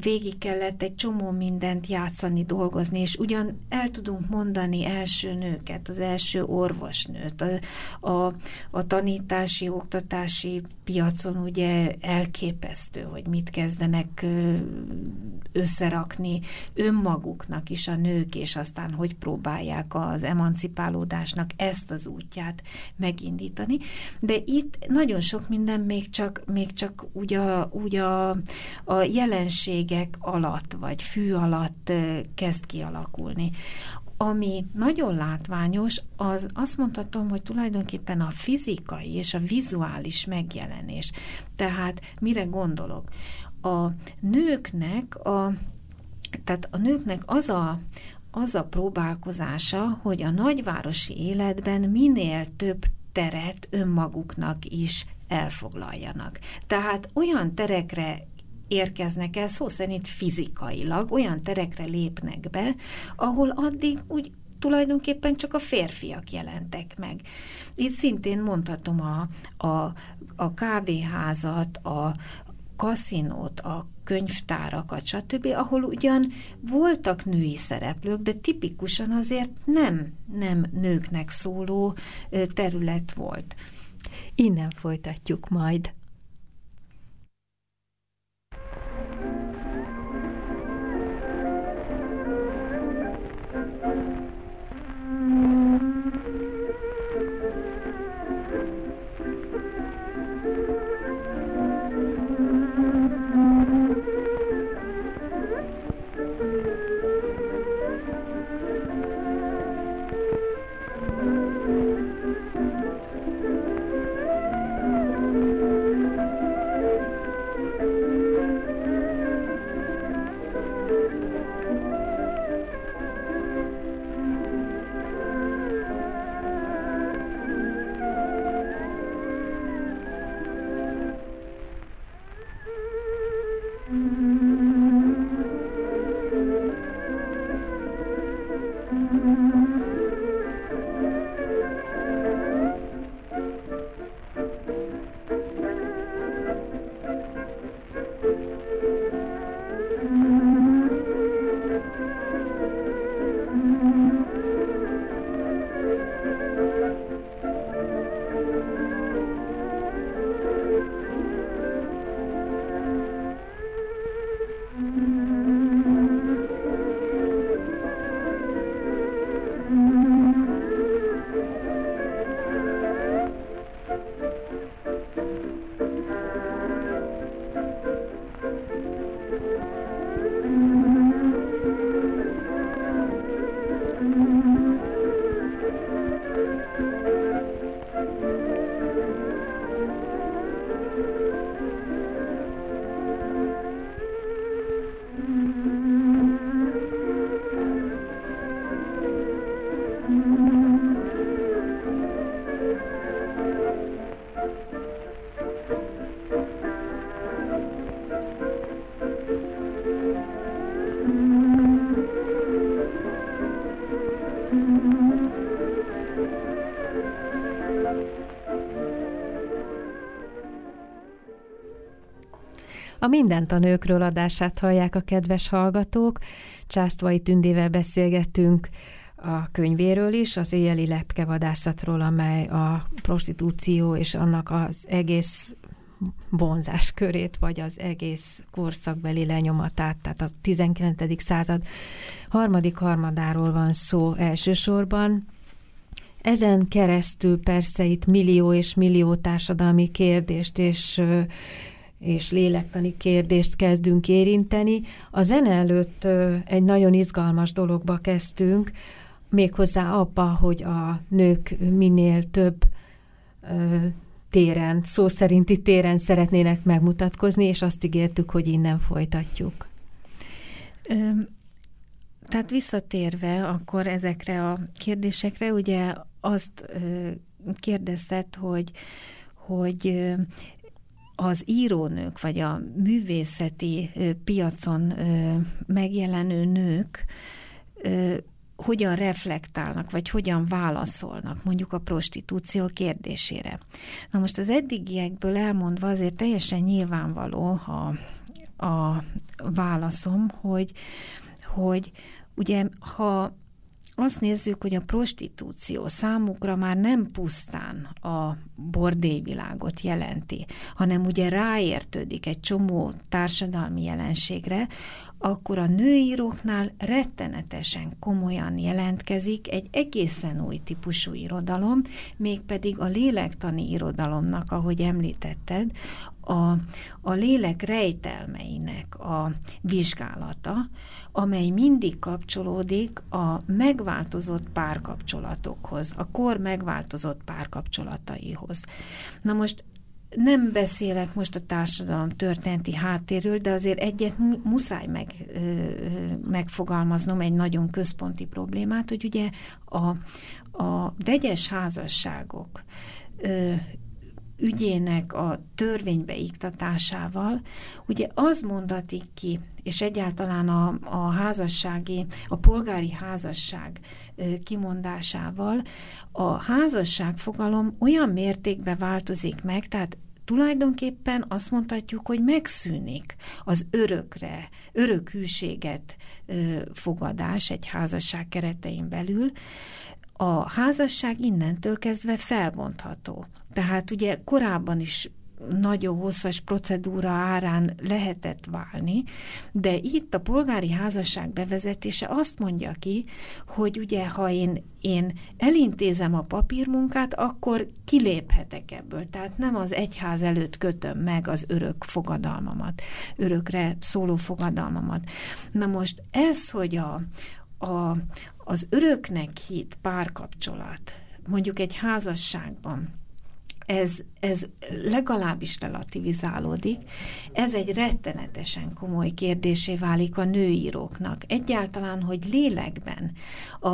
végig kellett egy csomó mindent játszani, dolgozni, és ugyan el tudunk mondani első nőket, az első orvosnőt, a, a, a tanítási, oktatási piacon ugye elképesztő, hogy mit kezdenek összerakni önmaguknak is a nők, és aztán hogy próbálják az emancipálódásnak ezt az útját megindítani. De itt nagyon sok minden még csak, még csak úgy a, úgy a, a jelenségek alatt, vagy fű alatt kezd kialakulni. Ami nagyon látványos, az azt mondhatom, hogy tulajdonképpen a fizikai és a vizuális megjelenés. Tehát mire gondolok? A nőknek a tehát a nőknek az a, az a próbálkozása, hogy a nagyvárosi életben minél több teret önmaguknak is elfoglaljanak. Tehát olyan terekre érkeznek el, szó szerint fizikailag, olyan terekre lépnek be, ahol addig úgy tulajdonképpen csak a férfiak jelentek meg. Itt szintén mondhatom a, a, a kávéházat, a kaszinót, a könyvtárakat, stb., ahol ugyan voltak női szereplők, de tipikusan azért nem, nem nőknek szóló terület volt. Innen folytatjuk majd. Mindent a nőkről adását hallják a kedves hallgatók. Császtvai Tündével beszélgettünk a könyvéről is, az éjjeli lepkevadászatról, amely a prostitúció és annak az egész vonzás körét, vagy az egész korszakbeli lenyomatát, tehát a 19. század harmadik harmadáról van szó elsősorban. Ezen keresztül persze itt millió és millió társadalmi kérdést és és lélektani kérdést kezdünk érinteni. A zene előtt egy nagyon izgalmas dologba kezdtünk, méghozzá abba, hogy a nők minél több téren, szó szerinti téren szeretnének megmutatkozni, és azt ígértük, hogy innen folytatjuk. Tehát visszatérve akkor ezekre a kérdésekre, ugye azt kérdezted, hogy hogy az írónők, vagy a művészeti piacon megjelenő nők hogyan reflektálnak, vagy hogyan válaszolnak mondjuk a prostitúció kérdésére. Na most az eddigiekből elmondva azért teljesen nyilvánvaló, ha a válaszom, hogy, hogy ugye ha azt nézzük, hogy a prostitúció számukra már nem pusztán a bordélyvilágot jelenti, hanem ugye ráértődik egy csomó társadalmi jelenségre, akkor a nőíróknál rettenetesen komolyan jelentkezik egy egészen új típusú irodalom, mégpedig a lélektani irodalomnak, ahogy említetted, a, a lélek rejtelmeinek a vizsgálata, amely mindig kapcsolódik a megváltozott párkapcsolatokhoz, a kor megváltozott párkapcsolataihoz. Na most nem beszélek most a társadalom történeti háttérről, de azért egyet muszáj meg, megfogalmaznom egy nagyon központi problémát, hogy ugye a, a vegyes házasságok ügyének a törvénybe iktatásával, ugye az mondatik ki, és egyáltalán a, a házassági, a polgári házasság kimondásával a házasság fogalom olyan mértékben változik meg, tehát tulajdonképpen azt mondhatjuk, hogy megszűnik az örökre, örök hűséget fogadás egy házasság keretein belül, a házasság innentől kezdve felbontható. Tehát ugye korábban is nagyon hosszas procedúra árán lehetett válni, de itt a polgári házasság bevezetése azt mondja ki, hogy ugye ha én, én elintézem a papírmunkát, akkor kiléphetek ebből. Tehát nem az egyház előtt kötöm meg az örök fogadalmamat, örökre szóló fogadalmamat. Na most ez, hogy a, a, az öröknek hit párkapcsolat, mondjuk egy házasságban, ez, ez legalábbis relativizálódik. Ez egy rettenetesen komoly kérdésé válik a nőíróknak. Egyáltalán, hogy lélekben a,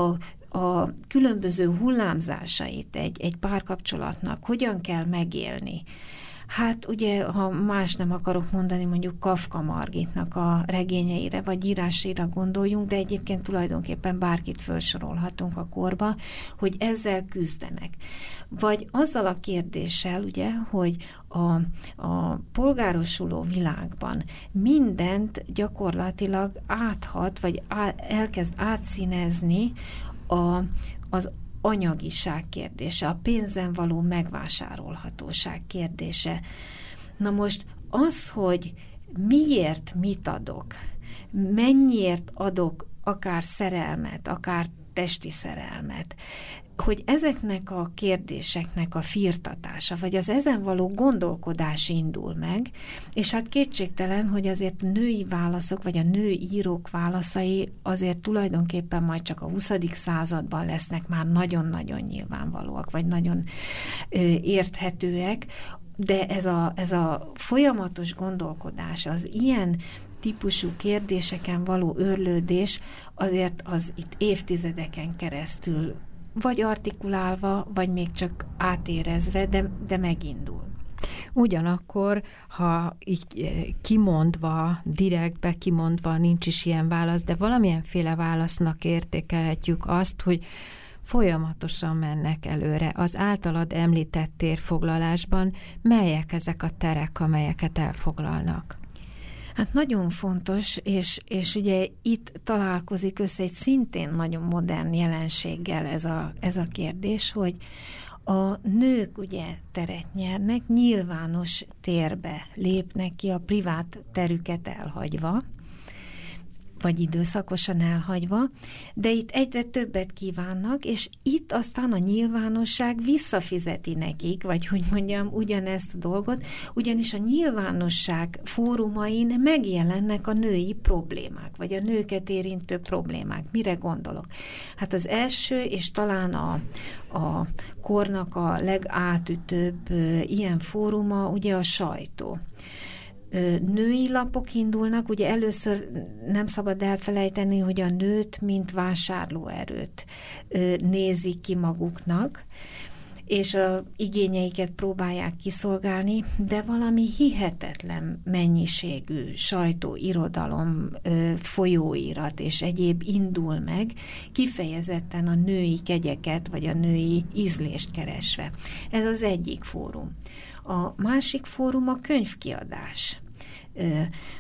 a különböző hullámzásait egy, egy párkapcsolatnak hogyan kell megélni, Hát ugye, ha más nem akarok mondani, mondjuk Kafka Margitnak a regényeire, vagy írásira gondoljunk, de egyébként tulajdonképpen bárkit felsorolhatunk a korba, hogy ezzel küzdenek. Vagy azzal a kérdéssel, ugye, hogy a, a polgárosuló világban mindent gyakorlatilag áthat, vagy á, elkezd átszínezni a, az anyagiság kérdése, a pénzen való megvásárolhatóság kérdése. Na most az, hogy miért mit adok, mennyiért adok akár szerelmet, akár testi szerelmet, hogy ezeknek a kérdéseknek a firtatása, vagy az ezen való gondolkodás indul meg, és hát kétségtelen, hogy azért női válaszok, vagy a női írók válaszai azért tulajdonképpen majd csak a 20. században lesznek már nagyon-nagyon nyilvánvalóak, vagy nagyon ö, érthetőek, de ez a, ez a folyamatos gondolkodás, az ilyen típusú kérdéseken való örlődés azért az itt évtizedeken keresztül vagy artikulálva, vagy még csak átérezve, de, de megindul. Ugyanakkor, ha így eh, kimondva, direktbe kimondva nincs is ilyen válasz, de valamilyenféle válasznak értékelhetjük azt, hogy folyamatosan mennek előre. Az általad említett térfoglalásban melyek ezek a terek, amelyeket elfoglalnak? Hát nagyon fontos, és, és ugye itt találkozik össze egy szintén nagyon modern jelenséggel ez a, ez a kérdés, hogy a nők ugye teret nyernek, nyilvános térbe lépnek ki a privát terüket elhagyva, vagy időszakosan elhagyva, de itt egyre többet kívánnak, és itt aztán a nyilvánosság visszafizeti nekik, vagy hogy mondjam, ugyanezt a dolgot, ugyanis a nyilvánosság fórumain megjelennek a női problémák, vagy a nőket érintő problémák. Mire gondolok? Hát az első, és talán a, a kornak a legátütőbb ilyen fóruma ugye a sajtó női lapok indulnak, ugye először nem szabad elfelejteni, hogy a nőt, mint vásárlóerőt nézik ki maguknak, és a igényeiket próbálják kiszolgálni, de valami hihetetlen mennyiségű sajtó, irodalom, folyóirat és egyéb indul meg, kifejezetten a női kegyeket, vagy a női ízlést keresve. Ez az egyik fórum. A másik fórum a könyvkiadás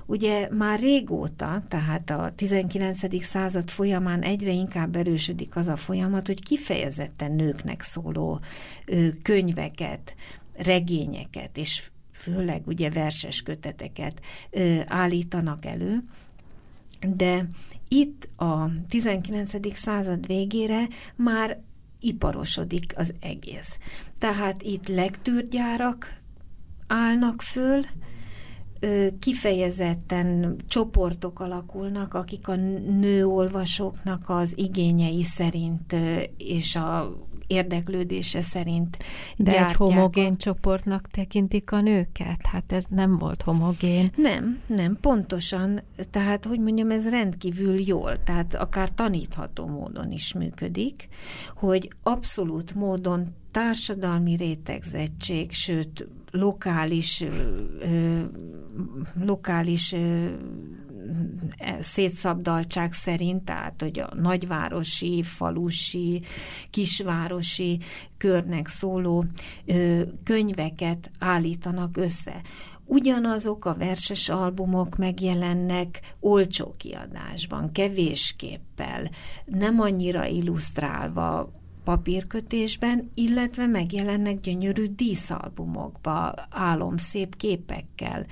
Ugye már régóta, tehát a 19. század folyamán egyre inkább erősödik az a folyamat, hogy kifejezetten nőknek szóló könyveket, regényeket és főleg ugye verses köteteket állítanak elő, de itt a 19. század végére már iparosodik az egész. Tehát itt legtűrgyárak állnak föl, kifejezetten csoportok alakulnak, akik a nőolvasóknak az igényei szerint és a érdeklődése szerint De egy homogén csoportnak tekintik a nőket? Hát ez nem volt homogén. Nem, nem, pontosan. Tehát, hogy mondjam, ez rendkívül jól, tehát akár tanítható módon is működik, hogy abszolút módon társadalmi rétegzettség, sőt, lokális, ö, lokális ö, szétszabdaltság szerint, tehát hogy a nagyvárosi, falusi, kisvárosi körnek szóló könyveket állítanak össze. Ugyanazok a verses albumok megjelennek olcsó kiadásban, kevésképpel, nem annyira illusztrálva, papírkötésben, illetve megjelennek gyönyörű díszalbumokba, álomszép képekkel.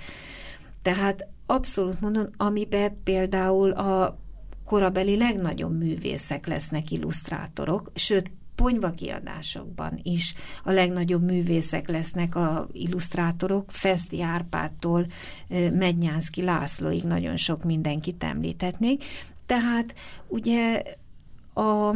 Tehát abszolút mondom, amiben például a korabeli legnagyobb művészek lesznek illusztrátorok, sőt, ponyva kiadásokban is a legnagyobb művészek lesznek a illusztrátorok, Feszti Árpádtól Mednyánszki Lászlóig nagyon sok mindenkit említhetnék. Tehát ugye a,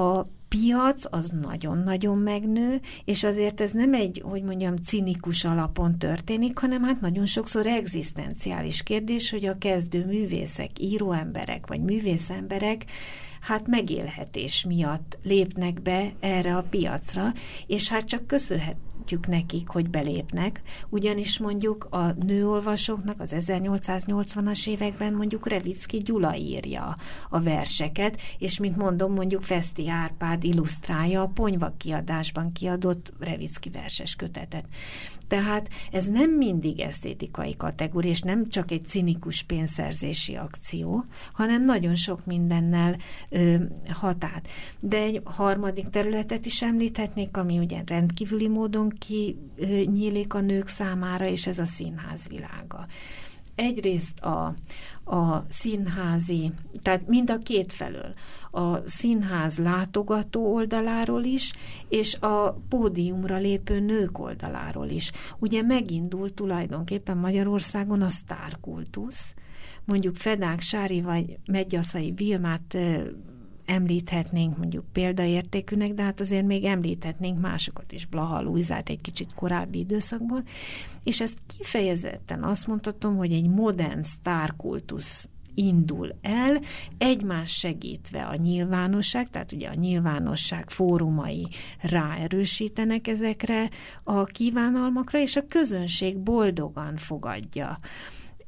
a piac az nagyon-nagyon megnő, és azért ez nem egy, hogy mondjam, cinikus alapon történik, hanem hát nagyon sokszor egzisztenciális kérdés, hogy a kezdő művészek, íróemberek vagy művészemberek hát megélhetés miatt lépnek be erre a piacra, és hát csak köszönhet, segítjük nekik, hogy belépnek, ugyanis mondjuk a nőolvasóknak az 1880-as években mondjuk Revicki Gyula írja a verseket, és mint mondom, mondjuk Feszti Árpád illusztrálja a ponyva kiadásban kiadott Revicki verses kötetet. Tehát ez nem mindig esztétikai kategória, és nem csak egy cinikus pénzszerzési akció, hanem nagyon sok mindennel ö, hatát. De egy harmadik területet is említhetnék, ami ugye rendkívüli módon kinyílik a nők számára, és ez a színház világa egyrészt a, a színházi, tehát mind a két felől, a színház látogató oldaláról is, és a pódiumra lépő nők oldaláról is. Ugye megindult tulajdonképpen Magyarországon a sztárkultusz, mondjuk Fedák Sári vagy Megyaszai Vilmát említhetnénk mondjuk példaértékűnek, de hát azért még említhetnénk másokat is, Blaha Lujzát egy kicsit korábbi időszakból, és ezt kifejezetten azt mondhatom, hogy egy modern sztárkultusz indul el, egymás segítve a nyilvánosság, tehát ugye a nyilvánosság fórumai ráerősítenek ezekre a kívánalmakra, és a közönség boldogan fogadja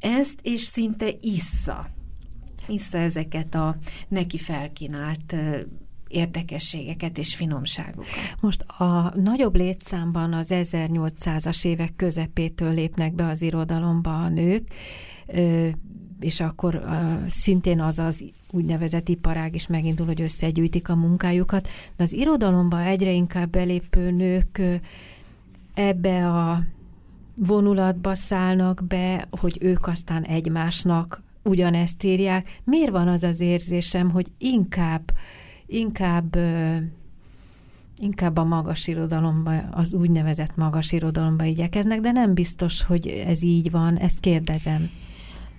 ezt, és szinte issza vissza ezeket a neki felkínált érdekességeket és finomságokat. Most a nagyobb létszámban az 1800-as évek közepétől lépnek be az irodalomba a nők, és akkor szintén az az úgynevezett iparág is megindul, hogy összegyűjtik a munkájukat, de az irodalomba egyre inkább belépő nők ebbe a vonulatba szállnak be, hogy ők aztán egymásnak ugyanezt írják. Miért van az az érzésem, hogy inkább, inkább inkább a magas irodalomba, az úgynevezett magas irodalomba igyekeznek, de nem biztos, hogy ez így van, ezt kérdezem.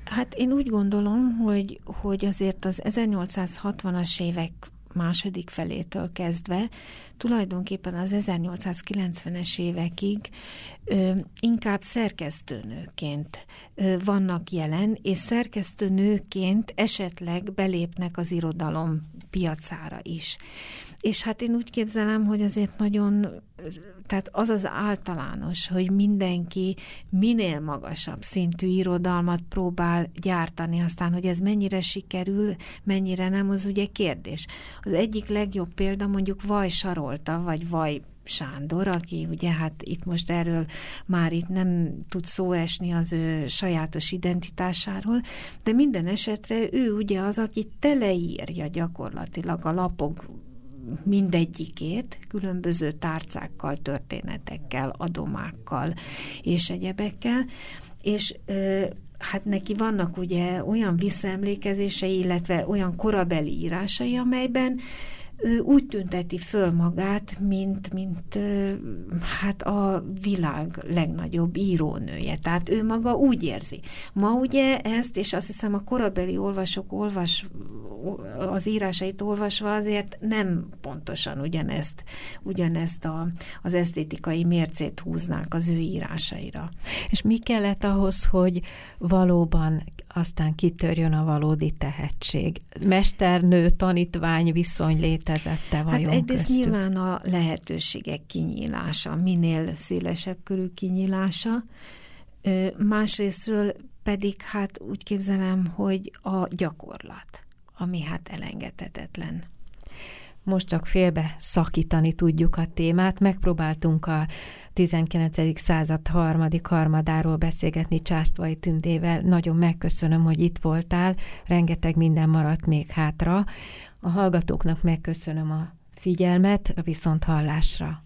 Hát én úgy gondolom, hogy, hogy azért az 1860-as évek második felétől kezdve, tulajdonképpen az 1890-es évekig ö, inkább szerkesztőnőként ö, vannak jelen, és szerkesztőnőként esetleg belépnek az irodalom piacára is. És hát én úgy képzelem, hogy azért nagyon, tehát az az általános, hogy mindenki minél magasabb szintű irodalmat próbál gyártani, aztán, hogy ez mennyire sikerül, mennyire nem, az ugye kérdés. Az egyik legjobb példa mondjuk Vaj Sarolta, vagy Vaj Sándor, aki ugye hát itt most erről már itt nem tud szó esni az ő sajátos identitásáról, de minden esetre ő ugye az, aki teleírja gyakorlatilag a lapok mindegyikét, különböző tárcákkal, történetekkel, adomákkal és egyebekkel, és hát neki vannak ugye olyan visszaemlékezései, illetve olyan korabeli írásai, amelyben ő úgy tünteti föl magát, mint, mint hát a világ legnagyobb írónője. Tehát ő maga úgy érzi. Ma ugye ezt, és azt hiszem a korabeli olvasók olvas, az írásait olvasva azért nem pontosan ugyanezt, ugyanezt a, az esztétikai mércét húznák az ő írásaira. És mi kellett ahhoz, hogy valóban aztán kitörjön a valódi tehetség. Mesternő, tanítvány viszony létezette vajon hát egyrészt köztük? nyilván a lehetőségek kinyílása, minél szélesebb körű kinyílása, másrésztről pedig hát úgy képzelem, hogy a gyakorlat, ami hát elengedhetetlen. Most csak félbe szakítani tudjuk a témát. Megpróbáltunk a 19. század harmadik harmadáról beszélgetni Császtvai Tündével. Nagyon megköszönöm, hogy itt voltál. Rengeteg minden maradt még hátra. A hallgatóknak megköszönöm a figyelmet, a viszont hallásra.